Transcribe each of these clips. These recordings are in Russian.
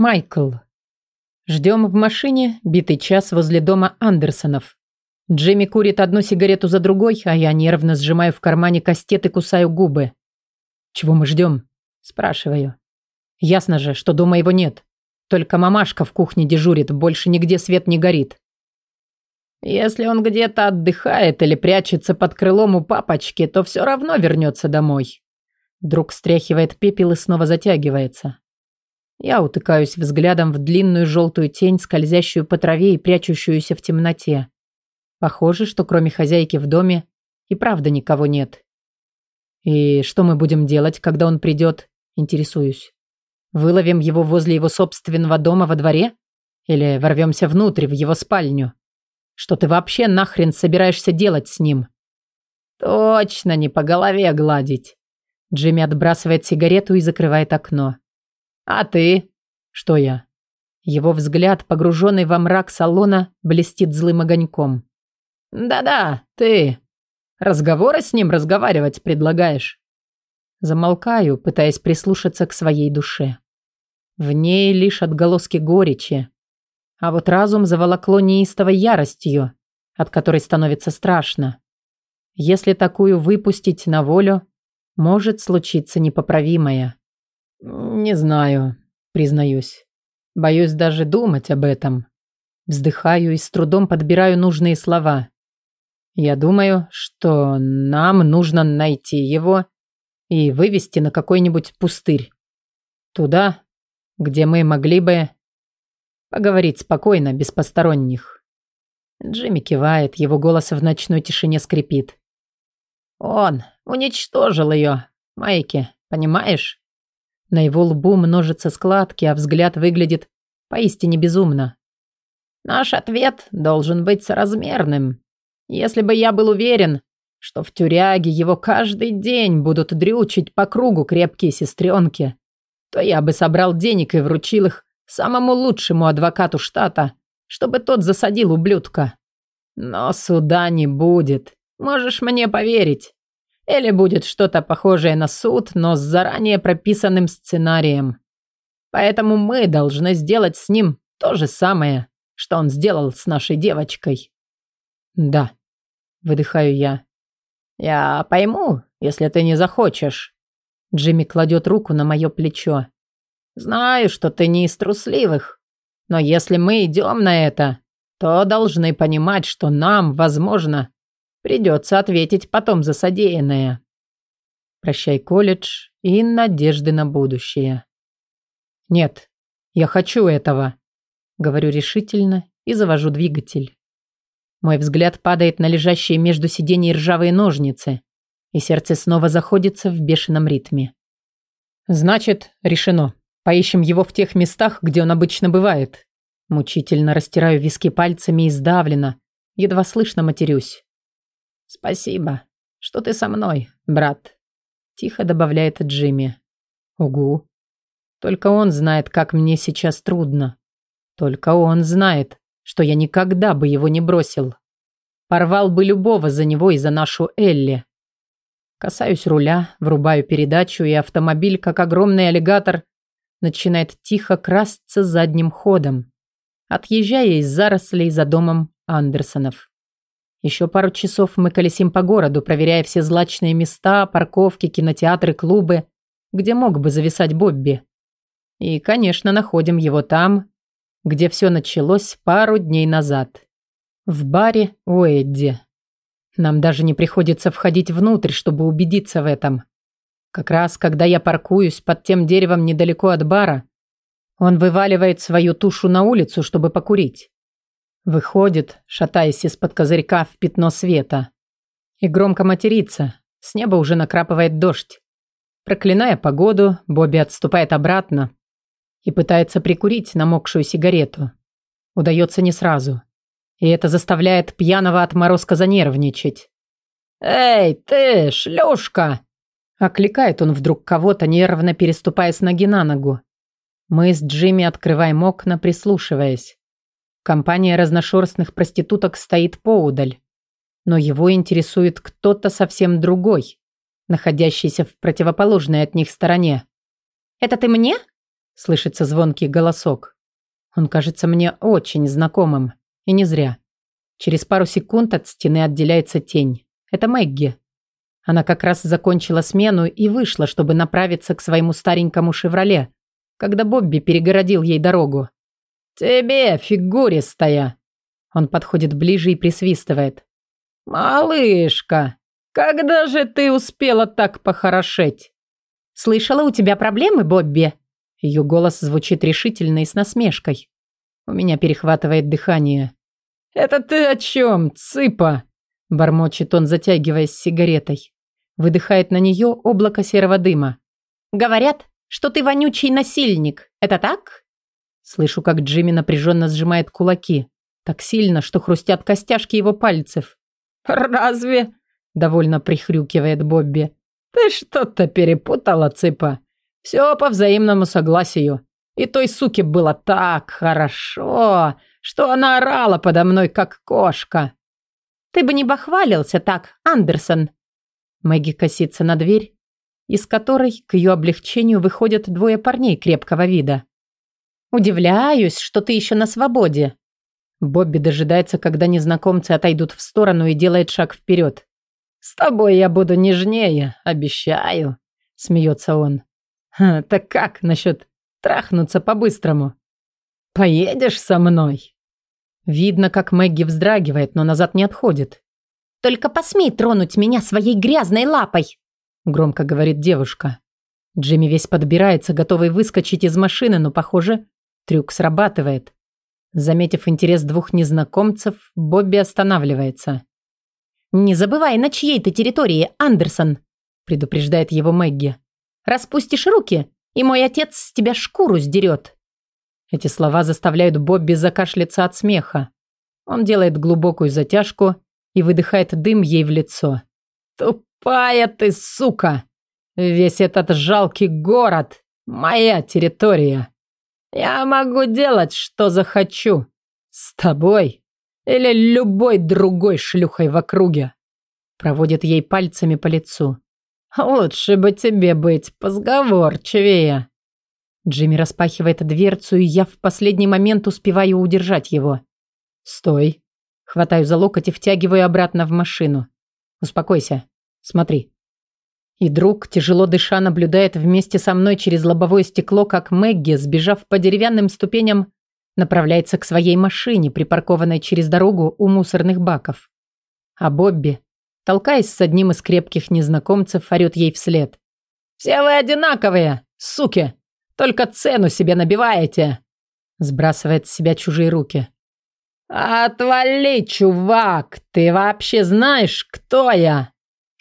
Майкл. Ждем в машине битый час возле дома Андерсонов. Джимми курит одну сигарету за другой, а я нервно сжимаю в кармане кастет и кусаю губы. «Чего мы ждем?» – спрашиваю. Ясно же, что дома его нет. Только мамашка в кухне дежурит, больше нигде свет не горит. Если он где-то отдыхает или прячется под крылом у папочки, то все равно вернется домой. Друг стряхивает пепел и снова затягивается. Я утыкаюсь взглядом в длинную желтую тень, скользящую по траве и прячущуюся в темноте. Похоже, что кроме хозяйки в доме и правда никого нет. И что мы будем делать, когда он придет? Интересуюсь. Выловим его возле его собственного дома во дворе? Или ворвемся внутрь, в его спальню? Что ты вообще нахрен собираешься делать с ним? Точно не по голове гладить. Джимми отбрасывает сигарету и закрывает окно. «А ты?» «Что я?» Его взгляд, погруженный во мрак салона, блестит злым огоньком. «Да-да, ты. Разговоры с ним разговаривать предлагаешь?» Замолкаю, пытаясь прислушаться к своей душе. В ней лишь отголоски горечи. А вот разум заволокло неистовой яростью, от которой становится страшно. Если такую выпустить на волю, может случиться непоправимое. «Не знаю», — признаюсь. Боюсь даже думать об этом. Вздыхаю и с трудом подбираю нужные слова. Я думаю, что нам нужно найти его и вывести на какой-нибудь пустырь. Туда, где мы могли бы поговорить спокойно, без посторонних. Джимми кивает, его голос в ночной тишине скрипит. Он уничтожил ее, Майки, понимаешь? На его лбу множатся складки, а взгляд выглядит поистине безумно. Наш ответ должен быть соразмерным. Если бы я был уверен, что в тюряге его каждый день будут дрючить по кругу крепкие сестренки, то я бы собрал денег и вручил их самому лучшему адвокату штата, чтобы тот засадил ублюдка. Но суда не будет, можешь мне поверить. Или будет что-то похожее на суд, но с заранее прописанным сценарием. Поэтому мы должны сделать с ним то же самое, что он сделал с нашей девочкой. Да, выдыхаю я. Я пойму, если ты не захочешь. Джимми кладет руку на мое плечо. Знаю, что ты не из трусливых, но если мы идем на это, то должны понимать, что нам, возможно, Придется ответить потом за содеянное. Прощай, колледж и надежды на будущее. Нет, я хочу этого. Говорю решительно и завожу двигатель. Мой взгляд падает на лежащие между сидений ржавые ножницы, и сердце снова заходится в бешеном ритме. Значит, решено. Поищем его в тех местах, где он обычно бывает. Мучительно растираю виски пальцами и сдавленно, едва слышно матерюсь. «Спасибо, что ты со мной, брат», – тихо добавляет Джимми. «Угу. Только он знает, как мне сейчас трудно. Только он знает, что я никогда бы его не бросил. Порвал бы любого за него и за нашу Элли. Касаюсь руля, врубаю передачу, и автомобиль, как огромный аллигатор, начинает тихо красться задним ходом, отъезжая из зарослей за домом Андерсонов. Еще пару часов мы колесим по городу, проверяя все злачные места, парковки, кинотеатры, клубы, где мог бы зависать Бобби. И, конечно, находим его там, где все началось пару дней назад. В баре у Эдди. Нам даже не приходится входить внутрь, чтобы убедиться в этом. Как раз, когда я паркуюсь под тем деревом недалеко от бара, он вываливает свою тушу на улицу, чтобы покурить. Выходит, шатаясь из-под козырька в пятно света. И громко матерится. С неба уже накрапывает дождь. Проклиная погоду, Бобби отступает обратно и пытается прикурить намокшую сигарету. Удается не сразу. И это заставляет пьяного отморозка занервничать. «Эй, ты, шлюшка!» Окликает он вдруг кого-то, нервно переступая с ноги на ногу. Мы с Джимми открываем окна, прислушиваясь. Компания разношерстных проституток стоит поудаль. Но его интересует кто-то совсем другой, находящийся в противоположной от них стороне. «Это ты мне?» Слышится звонкий голосок. Он кажется мне очень знакомым. И не зря. Через пару секунд от стены отделяется тень. Это Мэгги. Она как раз закончила смену и вышла, чтобы направиться к своему старенькому «Шевроле», когда Бобби перегородил ей дорогу. «Тебе, фигуристая!» Он подходит ближе и присвистывает. «Малышка, когда же ты успела так похорошеть?» «Слышала, у тебя проблемы, Бобби?» Ее голос звучит решительно и с насмешкой. У меня перехватывает дыхание. «Это ты о чем, цыпа?» Бормочет он, затягиваясь сигаретой. Выдыхает на нее облако серого дыма. «Говорят, что ты вонючий насильник. Это так?» Слышу, как Джимми напряженно сжимает кулаки. Так сильно, что хрустят костяшки его пальцев. «Разве?» – довольно прихрюкивает Бобби. «Ты что-то перепутала, цыпа. Все по взаимному согласию. И той суке было так хорошо, что она орала подо мной, как кошка». «Ты бы не бахвалился так, Андерсон!» Мэгги косится на дверь, из которой к ее облегчению выходят двое парней крепкого вида. «Удивляюсь, что ты еще на свободе». Бобби дожидается, когда незнакомцы отойдут в сторону и делает шаг вперед. «С тобой я буду нежнее, обещаю», — смеется он. «Так как насчет трахнуться по-быстрому? Поедешь со мной?» Видно, как Мэгги вздрагивает, но назад не отходит. «Только посмей тронуть меня своей грязной лапой!» Громко говорит девушка. Джимми весь подбирается, готовый выскочить из машины, но, похоже, Трюк срабатывает. Заметив интерес двух незнакомцев, Бобби останавливается. «Не забывай, на чьей ты территории, Андерсон!» предупреждает его Мэгги. «Распустишь руки, и мой отец с тебя шкуру сдерет!» Эти слова заставляют Бобби закашляться от смеха. Он делает глубокую затяжку и выдыхает дым ей в лицо. «Тупая ты, сука! Весь этот жалкий город – моя территория!» Я могу делать, что захочу. С тобой или любой другой шлюхой в округе. Проводит ей пальцами по лицу. Лучше бы тебе быть позговорчивее. Джимми распахивает дверцу, и я в последний момент успеваю удержать его. Стой. Хватаю за локоть и втягиваю обратно в машину. Успокойся. Смотри. И друг, тяжело дыша, наблюдает вместе со мной через лобовое стекло, как Мэгги, сбежав по деревянным ступеням, направляется к своей машине, припаркованной через дорогу у мусорных баков. А Бобби, толкаясь с одним из крепких незнакомцев, орёт ей вслед. «Все вы одинаковые, суки! Только цену себе набиваете!» Сбрасывает с себя чужие руки. «Отвали, чувак! Ты вообще знаешь, кто я?»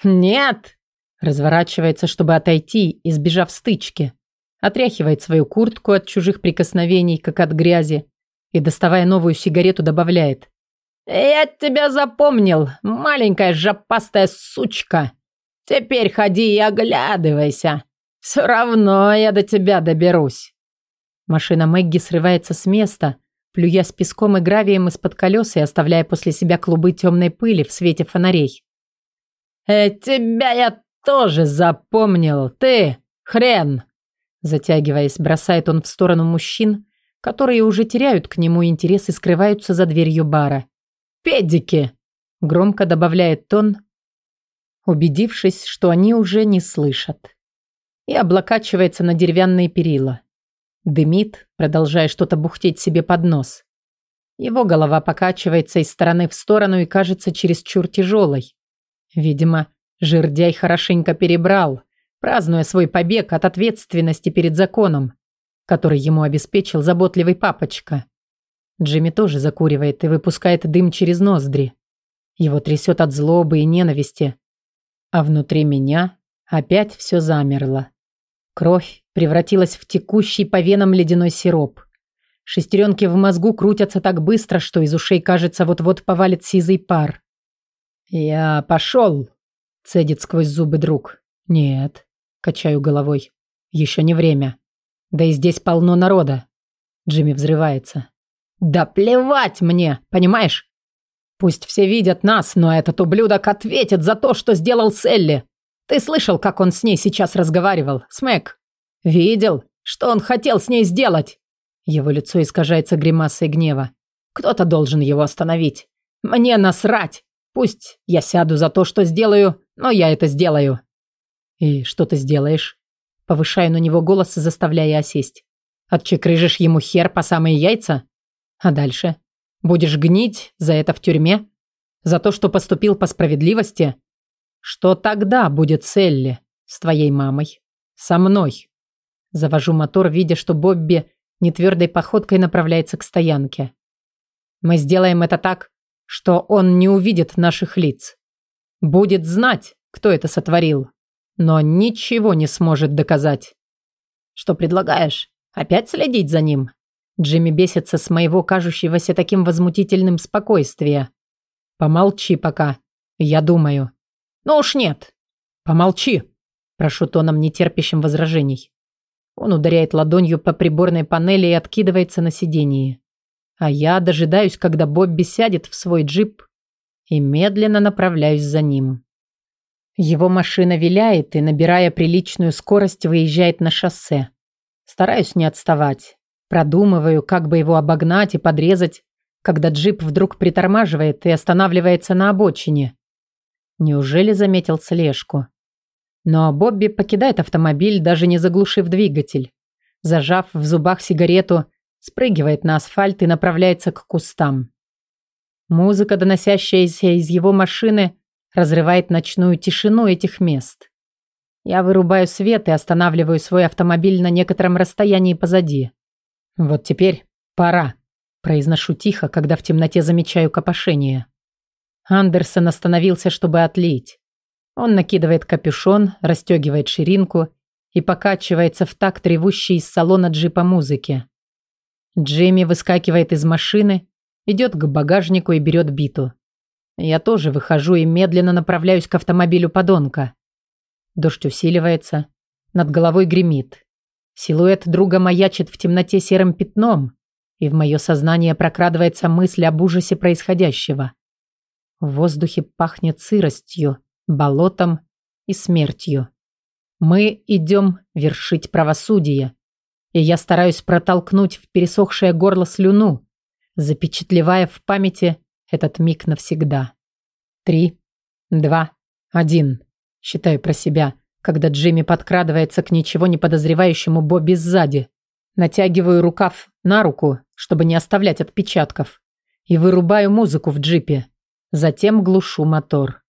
«Нет?» Разворачивается, чтобы отойти, избежав стычки. Отряхивает свою куртку от чужих прикосновений, как от грязи, и, доставая новую сигарету, добавляет. «Я тебя запомнил, маленькая жопастая сучка. Теперь ходи и оглядывайся. Все равно я до тебя доберусь». Машина Мэгги срывается с места, плюя с песком и гравием из-под колес и оставляя после себя клубы темной пыли в свете фонарей. «Э, тебя я тоже запомнил, ты, хрен!» Затягиваясь, бросает он в сторону мужчин, которые уже теряют к нему интерес и скрываются за дверью бара. «Педики!» – громко добавляет тон, убедившись, что они уже не слышат. И облокачивается на деревянные перила. Дымит, продолжая что-то бухтеть себе под нос. Его голова покачивается из стороны в сторону и кажется чересчур тяжелой. Видимо, Жердяй хорошенько перебрал, празднуя свой побег от ответственности перед законом, который ему обеспечил заботливый папочка. Джимми тоже закуривает и выпускает дым через ноздри. Его трясет от злобы и ненависти. А внутри меня опять все замерло. Кровь превратилась в текущий по венам ледяной сироп. Шестеренки в мозгу крутятся так быстро, что из ушей, кажется, вот-вот повалит сизый пар. «Я пошел», Цедит сквозь зубы друг. Нет. Качаю головой. Еще не время. Да и здесь полно народа. Джимми взрывается. Да плевать мне, понимаешь? Пусть все видят нас, но этот ублюдок ответит за то, что сделал Селли. Ты слышал, как он с ней сейчас разговаривал, Смэк? Видел, Что он хотел с ней сделать? Его лицо искажается гримасой гнева. Кто-то должен его остановить. Мне насрать. Пусть я сяду за то, что сделаю, но я это сделаю. И что ты сделаешь? Повышаю на него голос, заставляя осесть. Отчекрыжишь ему хер по самые яйца? А дальше? Будешь гнить за это в тюрьме? За то, что поступил по справедливости? Что тогда будет с Элли? С твоей мамой? Со мной? Завожу мотор, видя, что Бобби нетвердой походкой направляется к стоянке. Мы сделаем это так, что он не увидит наших лиц. Будет знать, кто это сотворил, но ничего не сможет доказать. Что предлагаешь? Опять следить за ним? Джимми бесится с моего кажущегося таким возмутительным спокойствия. Помолчи пока. Я думаю. Ну уж нет. Помолчи. Прошу тоном нетерпящим возражений. Он ударяет ладонью по приборной панели и откидывается на сиденье. А я дожидаюсь, когда Бобби сядет в свой джип и медленно направляюсь за ним. Его машина виляет и, набирая приличную скорость, выезжает на шоссе. Стараюсь не отставать. Продумываю, как бы его обогнать и подрезать, когда джип вдруг притормаживает и останавливается на обочине. Неужели заметил слежку? Но Бобби покидает автомобиль, даже не заглушив двигатель. Зажав в зубах сигарету, спрыгивает на асфальт и направляется к кустам. Музыка, доносящаяся из его машины, разрывает ночную тишину этих мест. Я вырубаю свет и останавливаю свой автомобиль на некотором расстоянии позади. «Вот теперь пора», – произношу тихо, когда в темноте замечаю копошение. Андерсон остановился, чтобы отлить. Он накидывает капюшон, расстегивает ширинку и покачивается в такт ревущей из салона джипа музыки. Джимми выскакивает из машины, идет к багажнику и берет биту. Я тоже выхожу и медленно направляюсь к автомобилю подонка. Дождь усиливается, над головой гремит. Силуэт друга маячит в темноте серым пятном, и в мое сознание прокрадывается мысль об ужасе происходящего. В воздухе пахнет сыростью, болотом и смертью. Мы идем вершить правосудие, и я стараюсь протолкнуть в пересохшее горло слюну, запечатлевая в памяти этот миг навсегда. Три, два, один. Считаю про себя – когда Джимми подкрадывается к ничего не подозревающему Бобби сзади. Натягиваю рукав на руку, чтобы не оставлять отпечатков, и вырубаю музыку в джипе. Затем глушу мотор.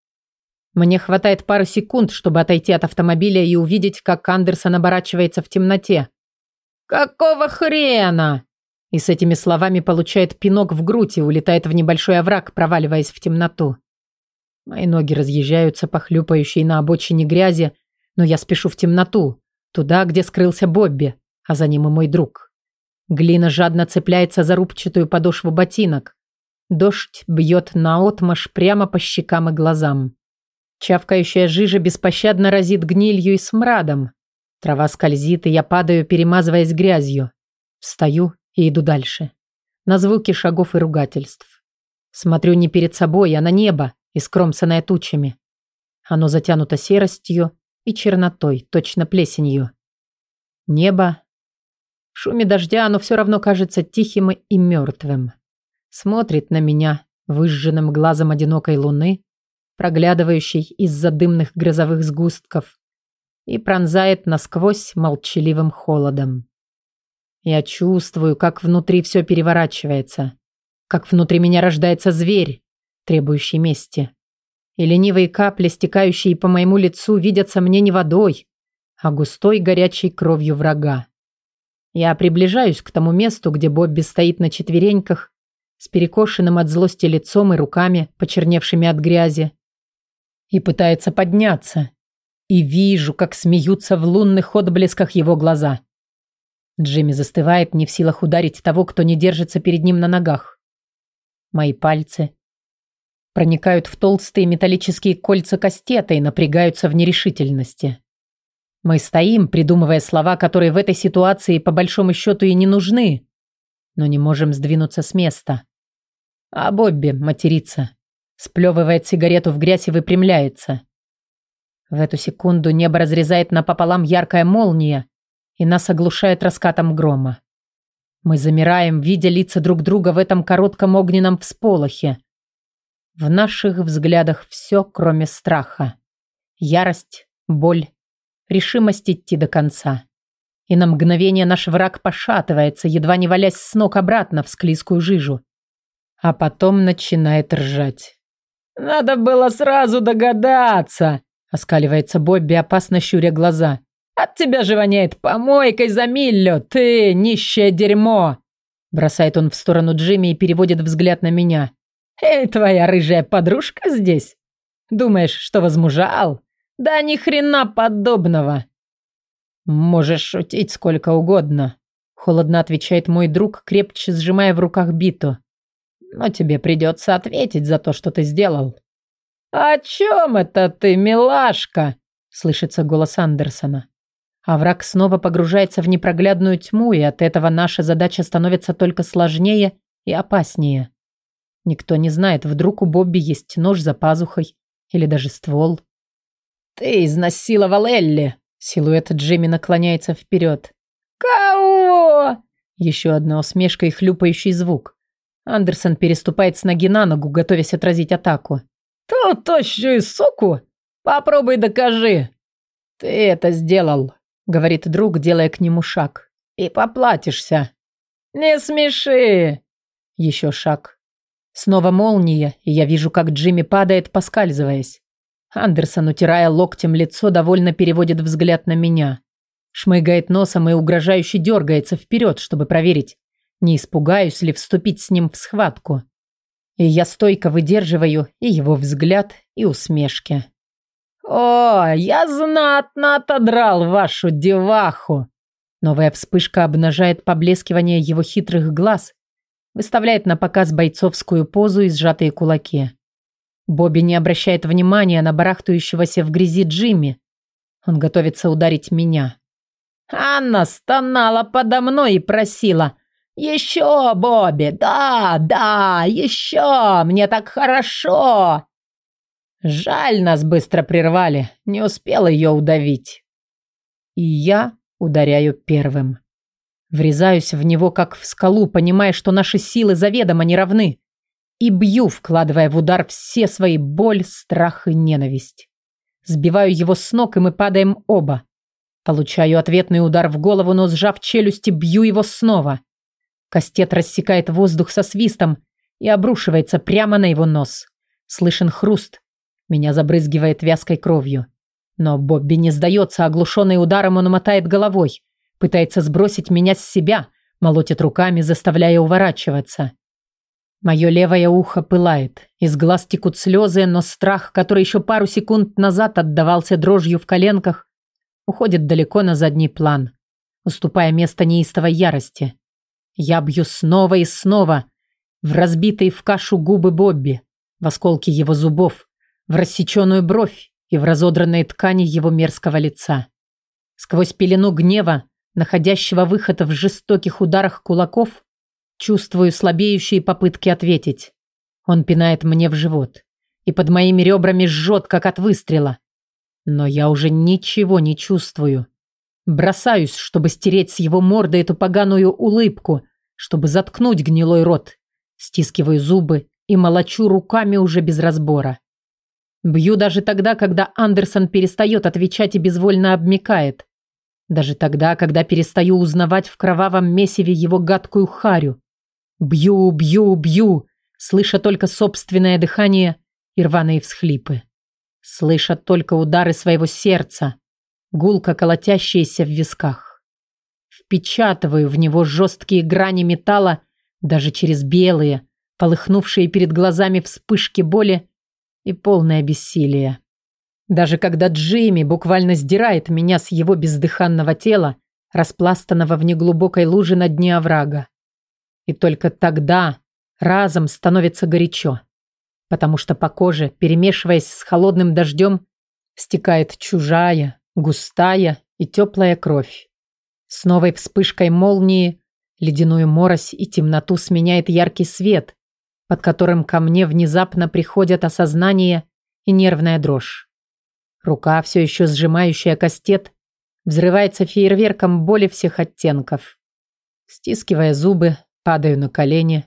Мне хватает пары секунд, чтобы отойти от автомобиля и увидеть, как Андерсон оборачивается в темноте. «Какого хрена?» И с этими словами получает пинок в грудь и улетает в небольшой овраг, проваливаясь в темноту. Мои ноги разъезжаются по хлюпающей на обочине грязи, но я спешу в темноту, туда, где скрылся Бобби, а за ним и мой друг. Глина жадно цепляется за рубчатую подошву ботинок. Дождь бьет наотмашь прямо по щекам и глазам. Чавкающая жижа беспощадно разит гнилью и смрадом. Трава скользит, и я падаю, перемазываясь грязью. Встаю и иду дальше. На звуки шагов и ругательств. Смотрю не перед собой, а на небо, искромсанное тучами. Оно затянуто серостью, и чернотой, точно плесенью. Небо. В шуме дождя оно все равно кажется тихим и мертвым. Смотрит на меня выжженным глазом одинокой луны, проглядывающей из-за дымных грозовых сгустков, и пронзает насквозь молчаливым холодом. Я чувствую, как внутри все переворачивается, как внутри меня рождается зверь, требующий мести и ленивые капли, стекающие по моему лицу, видятся мне не водой, а густой горячей кровью врага. Я приближаюсь к тому месту, где Бобби стоит на четвереньках, с перекошенным от злости лицом и руками, почерневшими от грязи, и пытается подняться. И вижу, как смеются в лунных отблесках его глаза. Джимми застывает, не в силах ударить того, кто не держится перед ним на ногах. Мои пальцы проникают в толстые металлические кольца кастета и напрягаются в нерешительности. Мы стоим, придумывая слова, которые в этой ситуации по большому счету и не нужны, но не можем сдвинуться с места. А Бобби матерится, сплевывает сигарету в грязь и выпрямляется. В эту секунду небо разрезает напополам яркая молния, и нас оглушает раскатом грома. Мы замираем, видя лица друг друга в этом коротком огненном всполохе. В наших взглядах все, кроме страха. Ярость, боль, решимость идти до конца. И на мгновение наш враг пошатывается, едва не валясь с ног обратно в склизкую жижу. А потом начинает ржать. «Надо было сразу догадаться!» Оскаливается Бобби, опасно щуря глаза. «От тебя же воняет помойкой за милю, ты нищее дерьмо!» Бросает он в сторону Джимми и переводит взгляд на меня. «Эй, твоя рыжая подружка здесь? Думаешь, что возмужал? Да ни хрена подобного!» «Можешь шутить сколько угодно», — холодно отвечает мой друг, крепче сжимая в руках биту. «Но тебе придется ответить за то, что ты сделал». «О чем это ты, милашка?» — слышится голос Андерсона. А враг снова погружается в непроглядную тьму, и от этого наша задача становится только сложнее и опаснее. Никто не знает, вдруг у Бобби есть нож за пазухой или даже ствол. «Ты изнасиловал Элли!» Силуэт Джимми наклоняется вперед. «Кого?» Еще одна усмешка и хлюпающий звук. Андерсон переступает с ноги на ногу, готовясь отразить атаку. «Ту тощую суку? Попробуй докажи!» «Ты это сделал», — говорит друг, делая к нему шаг. «И поплатишься». «Не смеши!» Еще шаг. Снова молния, и я вижу, как Джимми падает, поскальзываясь. Андерсон, утирая локтем лицо, довольно переводит взгляд на меня. Шмыгает носом и угрожающе дергается вперед, чтобы проверить, не испугаюсь ли вступить с ним в схватку. И я стойко выдерживаю и его взгляд, и усмешки. «О, я знатно отодрал вашу деваху!» Новая вспышка обнажает поблескивание его хитрых глаз, выставляет на показ бойцовскую позу и сжатые кулаки. Бобби не обращает внимания на барахтающегося в грязи Джимми. Он готовится ударить меня. Анна стонала подо мной и просила «Еще, Бобби! Да, да, еще! Мне так хорошо!» Жаль, нас быстро прервали. Не успел ее удавить. И я ударяю первым. Врезаюсь в него, как в скалу, понимая, что наши силы заведомо не равны. И бью, вкладывая в удар все свои боль, страх и ненависть. Сбиваю его с ног, и мы падаем оба. Получаю ответный удар в голову, но, сжав челюсти, бью его снова. Кастет рассекает воздух со свистом и обрушивается прямо на его нос. Слышен хруст. Меня забрызгивает вязкой кровью. Но Бобби не сдается, оглушенный ударом он мотает головой. Пытается сбросить меня с себя, молотит руками, заставляя уворачиваться. Мое левое ухо пылает. Из глаз текут слезы, но страх, который еще пару секунд назад отдавался дрожью в коленках, уходит далеко на задний план, уступая место неистовой ярости. Я бью снова и снова в разбитые в кашу губы Бобби, в осколки его зубов, в рассеченную бровь и в разодранные ткани его мерзкого лица. Сквозь пелену гнева, находящего выход в жестоких ударах кулаков, чувствую слабеющие попытки ответить. Он пинает мне в живот и под моими ребрами жжет, как от выстрела. Но я уже ничего не чувствую. Бросаюсь, чтобы стереть с его морды эту поганую улыбку, чтобы заткнуть гнилой рот. Стискиваю зубы и молочу руками уже без разбора. Бью даже тогда, когда Андерсон перестает отвечать и безвольно обмикает. Даже тогда, когда перестаю узнавать в кровавом месиве его гадкую харю. Бью, бью, бью, слыша только собственное дыхание и рваные всхлипы. Слыша только удары своего сердца, гулко колотящиеся в висках. Впечатываю в него жесткие грани металла даже через белые, полыхнувшие перед глазами вспышки боли и полное бессилие. Даже когда Джейми буквально сдирает меня с его бездыханного тела, распластанного в неглубокой луже на дне оврага. И только тогда разом становится горячо, потому что по коже, перемешиваясь с холодным дождем, стекает чужая, густая и теплая кровь. С новой вспышкой молнии ледяную морось и темноту сменяет яркий свет, под которым ко мне внезапно приходят осознание и нервная дрожь. Рука, все еще сжимающая кастет, Взрывается фейерверком боли всех оттенков. Стискивая зубы, падаю на колени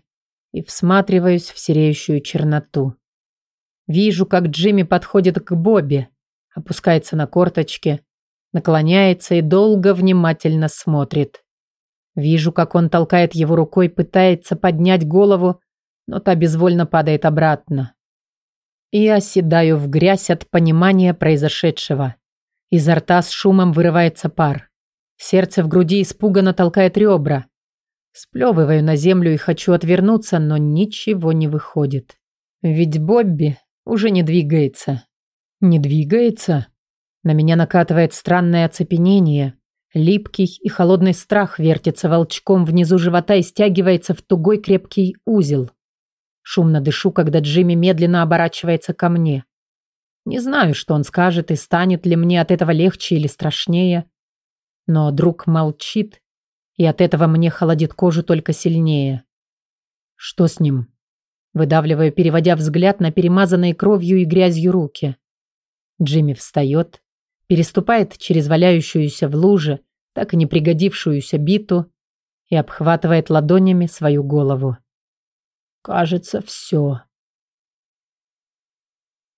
и всматриваюсь в сереющую черноту. Вижу, как Джимми подходит к Бобби, опускается на корточки, наклоняется и долго внимательно смотрит. Вижу, как он толкает его рукой, пытается поднять голову, но та безвольно падает обратно. И оседаю в грязь от понимания произошедшего. Изо рта с шумом вырывается пар. Сердце в груди испуганно толкает ребра. Сплевываю на землю и хочу отвернуться, но ничего не выходит. Ведь Бобби уже не двигается. Не двигается? На меня накатывает странное оцепенение. Липкий и холодный страх вертится волчком внизу живота и стягивается в тугой крепкий узел. Шумно дышу, когда Джимми медленно оборачивается ко мне. Не знаю, что он скажет и станет ли мне от этого легче или страшнее. Но друг молчит, и от этого мне холодит кожу только сильнее. Что с ним? Выдавливаю, переводя взгляд на перемазанные кровью и грязью руки. Джимми встает, переступает через валяющуюся в луже, так и не пригодившуюся биту и обхватывает ладонями свою голову. Кажется, все.